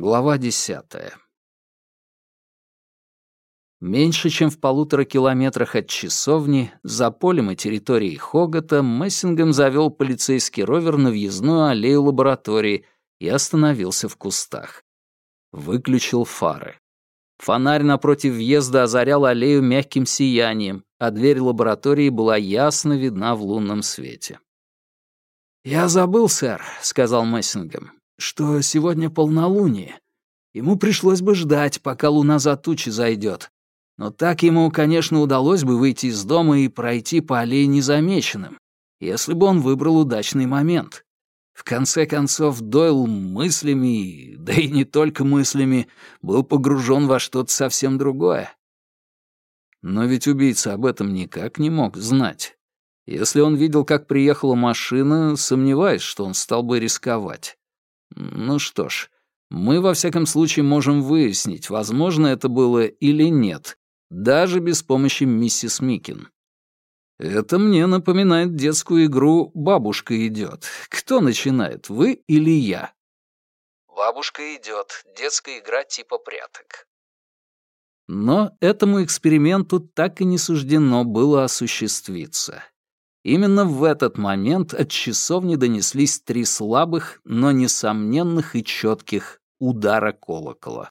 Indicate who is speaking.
Speaker 1: Глава десятая. Меньше чем в полутора километрах от часовни, за полем и территорией Хогота, Мессингем завел полицейский ровер на въездную аллею лаборатории и остановился в кустах. Выключил фары. Фонарь напротив въезда озарял аллею мягким сиянием, а дверь лаборатории была ясно видна в лунном свете. «Я забыл, сэр», — сказал Мессингем что сегодня полнолуние. Ему пришлось бы ждать, пока луна за тучи зайдет. Но так ему, конечно, удалось бы выйти из дома и пройти по аллее незамеченным, если бы он выбрал удачный момент. В конце концов, Дойл мыслями, да и не только мыслями, был погружен во что-то совсем другое. Но ведь убийца об этом никак не мог знать. Если он видел, как приехала машина, сомневаюсь, что он стал бы рисковать. Ну что ж, мы во всяком случае можем выяснить, возможно это было или нет, даже без помощи миссис Микин. Это мне напоминает детскую игру «Бабушка идет». Кто начинает, вы или я? «Бабушка идет» — детская игра типа пряток. Но этому эксперименту так и не суждено было осуществиться. Именно в этот момент от часовни донеслись три слабых, но несомненных и четких удара колокола.